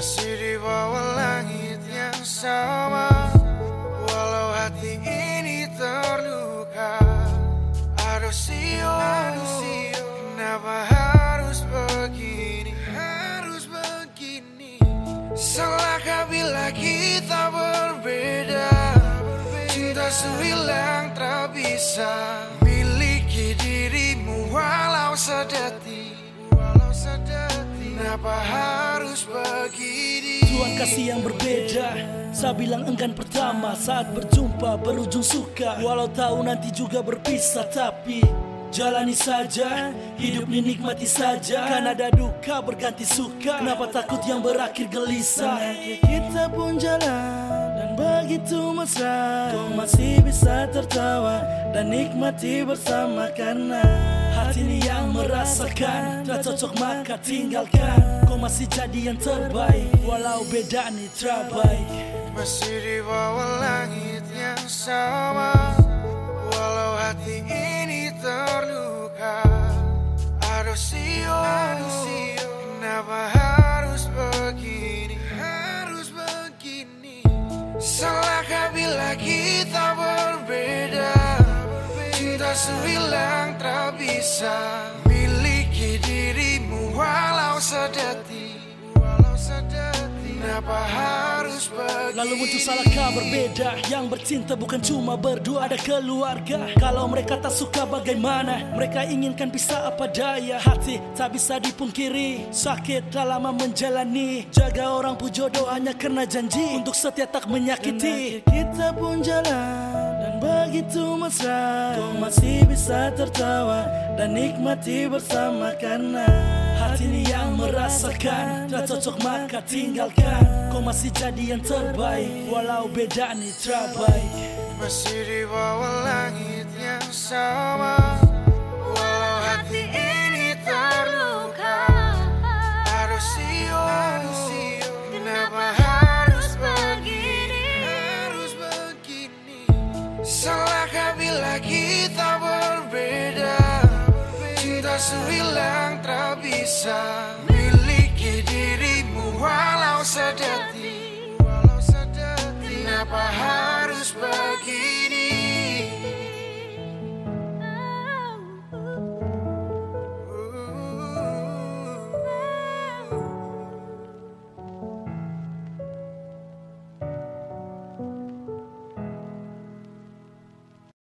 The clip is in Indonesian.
Masih di bawah langit yang sama Walau hati ini terluka. Aduh sio, kenapa harus begini? Harus begini. Salahkah bila kita berbeda? Cinta sehilang tak bisa. Miliki dirimu Walau sedetik Kenapa harus begini Tuhan kasih yang berbeda. Saya bilang enggan pertama Saat berjumpa berujung suka. Walau tahu nanti juga berpisah Tapi jalani saja. Hidup ini nikmati saja. Kan ada duka berganti suka. Kenapa takut yang berakhir gelisah? Kita pun jalan Dan begitu mesra Kau masih bisa tertawa Dan nikmati bersama Karena merasakan. Tak cocok maka tinggalkan. Kau masih jadi yang terbaik Walau beda nih terbaik Masih di bawah langit yang sama Walau hati ini terluka. Aduh sio, kenapa harus begini Harus begini? Salahkah bila kita berbeda? Cinta sehilang tak bisa sedetik Walau sedetik Kenapa harus begini? Lalu muncul salahkah berbeda Yang bercinta bukan cuma berdua Ada keluarga. Kalau mereka tak suka bagaimana? Mereka inginkan pisah apa daya? Hati tak bisa dipungkiri Sakit tak lama menjalani. Jaga orang pun jodoh hanya karena janji Untuk setia tak menyakiti. Kita pun jalan Dan begitu mesra. Kau masih bisa tertawa Dan nikmati bersama karena Hati ini yang merasakan. Tak cocok maka tinggalkan. Kau masih jadi yang terbaik. Walau beda nih terbaik. Masih di bawah langit yang sama. Walau hati ini terluka. Harus sio Kenapa harus begini? Harus begini. Salahkah bila kita berbeda? Cinta sehilang time.